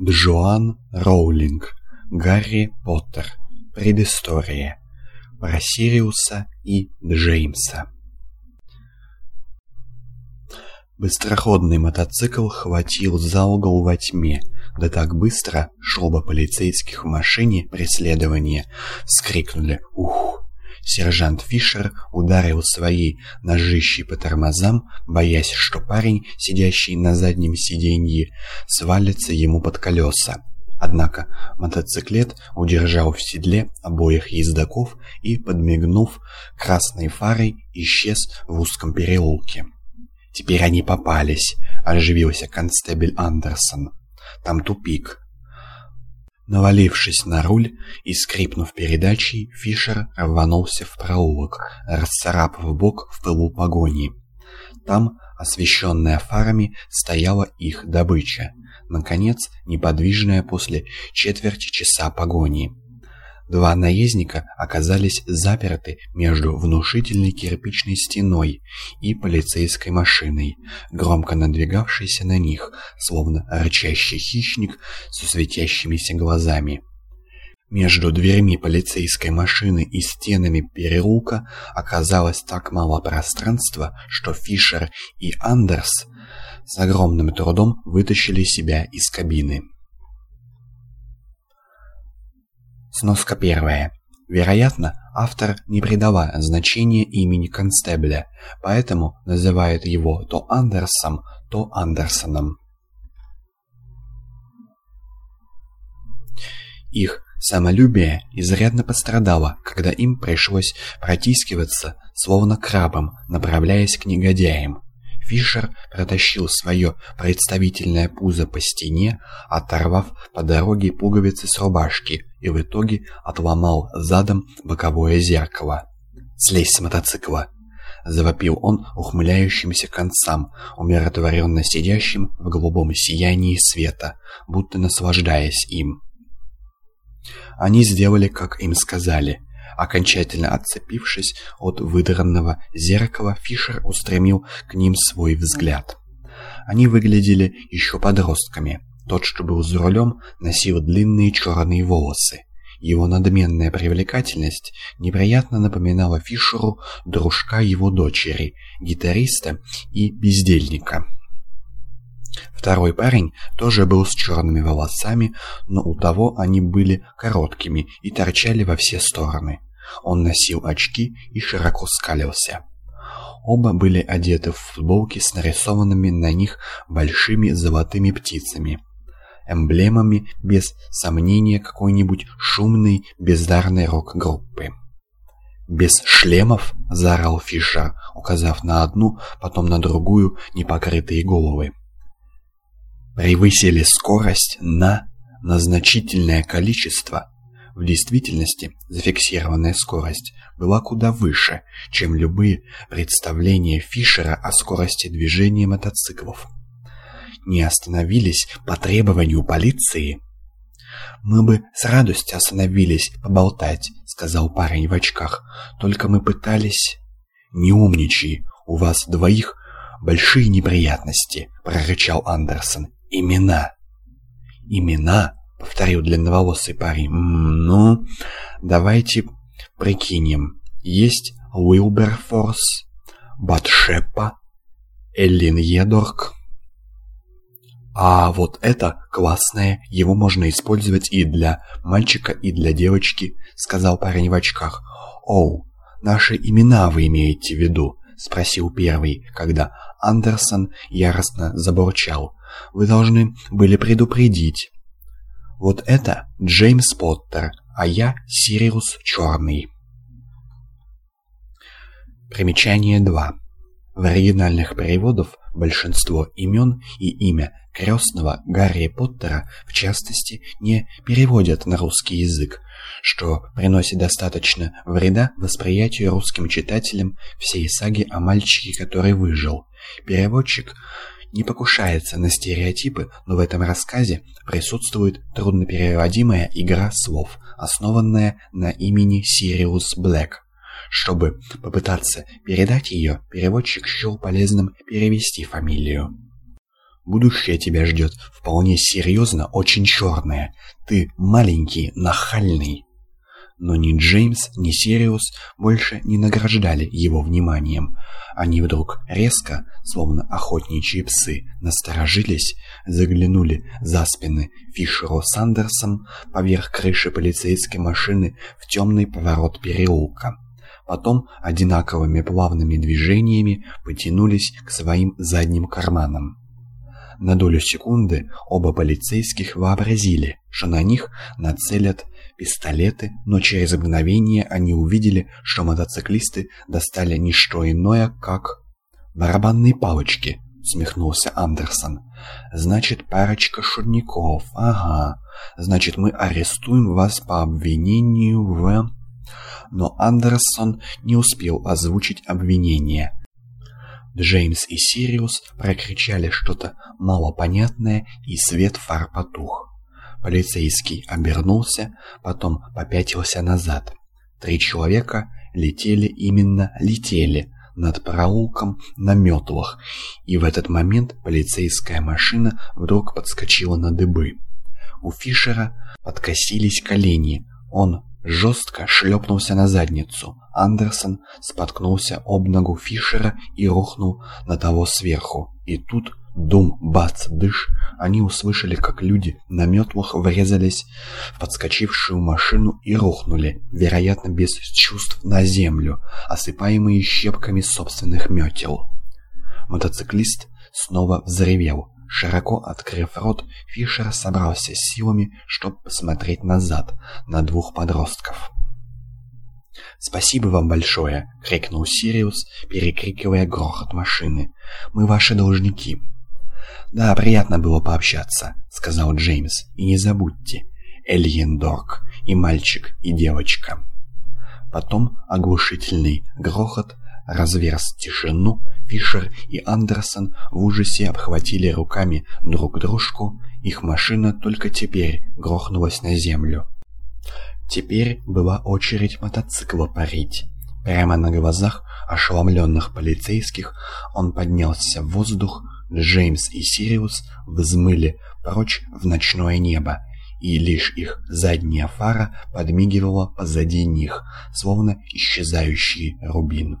Джоан Роулинг. Гарри Поттер. Предыстория. Про Сириуса и Джеймса. Быстроходный мотоцикл хватил за угол во тьме, да так быстро шел бы полицейских в машине преследования. Вскрикнули «Ух!» Сержант Фишер ударил своей ножищей по тормозам, боясь, что парень, сидящий на заднем сиденье, свалится ему под колеса. Однако мотоциклет удержал в седле обоих ездаков и, подмигнув красной фарой, исчез в узком переулке. «Теперь они попались», — оживился констебель Андерсон. «Там тупик. Навалившись на руль и скрипнув передачей, Фишер рванулся в проулок, расцарапав бок в пылу погони. Там, освещенная фарами, стояла их добыча. Наконец, неподвижная после четверти часа погони. Два наездника оказались заперты между внушительной кирпичной стеной и полицейской машиной, громко надвигавшейся на них, словно рычащий хищник со светящимися глазами. Между дверьми полицейской машины и стенами переулка оказалось так мало пространства, что Фишер и Андерс с огромным трудом вытащили себя из кабины. Сноска первая. Вероятно, автор не придала значения имени констебля, поэтому называет его то Андерсом, то Андерсоном. Их самолюбие изрядно пострадало, когда им пришлось протискиваться, словно крабом, направляясь к негодяям. Фишер протащил свое представительное пузо по стене, оторвав по дороге пуговицы с рубашки и в итоге отломал задом боковое зеркало. «Слезь с мотоцикла!» — завопил он ухмыляющимся концам, умиротворенно сидящим в голубом сиянии света, будто наслаждаясь им. Они сделали, как им сказали — Окончательно отцепившись от выдранного зеркала, Фишер устремил к ним свой взгляд. Они выглядели еще подростками. Тот, что был за рулем, носил длинные черные волосы. Его надменная привлекательность неприятно напоминала Фишеру дружка его дочери, гитариста и бездельника. Второй парень тоже был с черными волосами, но у того они были короткими и торчали во все стороны. Он носил очки и широко скалился. Оба были одеты в футболки с нарисованными на них большими золотыми птицами. Эмблемами, без сомнения, какой-нибудь шумной, бездарной рок-группы. «Без шлемов?» — заорал Фишер, указав на одну, потом на другую непокрытые головы. «Превысили скорость на...» на значительное количество в действительности зафиксированная скорость была куда выше, чем любые представления Фишера о скорости движения мотоциклов. Не остановились по требованию полиции? «Мы бы с радостью остановились поболтать», — сказал парень в очках. «Только мы пытались...» «Не умничай, у вас двоих большие неприятности», — прорычал Андерсон. «Имена». «Имена?» — повторил длинноволосый парень. «Ну, давайте прикинем. Есть Уилберфорс, Батшепа, Эллин Едорг. А вот это классное, его можно использовать и для мальчика, и для девочки», — сказал парень в очках. «Оу, наши имена вы имеете в виду?» — спросил первый, когда Андерсон яростно забурчал. «Вы должны были предупредить». Вот это Джеймс Поттер, а я Сириус Черный. Примечание 2. В оригинальных переводах большинство имен и имя крестного Гарри Поттера, в частности, не переводят на русский язык, что приносит достаточно вреда восприятию русским читателям всей саги о мальчике, который выжил. Переводчик не покушается на стереотипы, но в этом рассказе присутствует труднопереводимая игра слов, основанная на имени Сириус Блэк. Чтобы попытаться передать ее, переводчик счел полезным перевести фамилию. Будущее тебя ждет вполне серьезно, очень черное. Ты маленький, нахальный. Но ни Джеймс, ни Сириус больше не награждали его вниманием. Они вдруг резко, словно охотничьи псы, насторожились, заглянули за спины Фишеру с Андерсом поверх крыши полицейской машины в темный поворот переулка. Потом одинаковыми плавными движениями потянулись к своим задним карманам. На долю секунды оба полицейских вообразили, что на них нацелят пистолеты, но через мгновение они увидели, что мотоциклисты достали не что иное, как барабанные палочки, усмехнулся Андерсон. Значит, парочка шутников. Ага. Значит, мы арестуем вас по обвинению в Но Андерсон не успел озвучить обвинение. Джеймс и Сириус прокричали что-то малопонятное, и свет фар потух. Полицейский обернулся, потом попятился назад. Три человека летели именно летели над проулком на метлах, и в этот момент полицейская машина вдруг подскочила на дыбы. У Фишера подкосились колени, он жестко шлепнулся на задницу. Андерсон споткнулся об ногу Фишера и рухнул на того сверху. И тут Дум, бац, дыш, они услышали, как люди на метлах врезались в подскочившую машину и рухнули, вероятно, без чувств на землю, осыпаемые щепками собственных метел. Мотоциклист снова взревел. Широко открыв рот, Фишер собрался с силами, чтобы посмотреть назад на двух подростков. «Спасибо вам большое!» — крикнул Сириус, перекрикивая грохот машины. «Мы ваши должники!» «Да, приятно было пообщаться», — сказал Джеймс. «И не забудьте, Эльендорк, и мальчик, и девочка». Потом оглушительный грохот разверз тишину, Фишер и Андерсон в ужасе обхватили руками друг дружку, их машина только теперь грохнулась на землю. Теперь была очередь мотоцикла парить. Прямо на глазах ошеломленных полицейских он поднялся в воздух, Джеймс и Сириус взмыли прочь в ночное небо, и лишь их задняя фара подмигивала позади них, словно исчезающий рубин.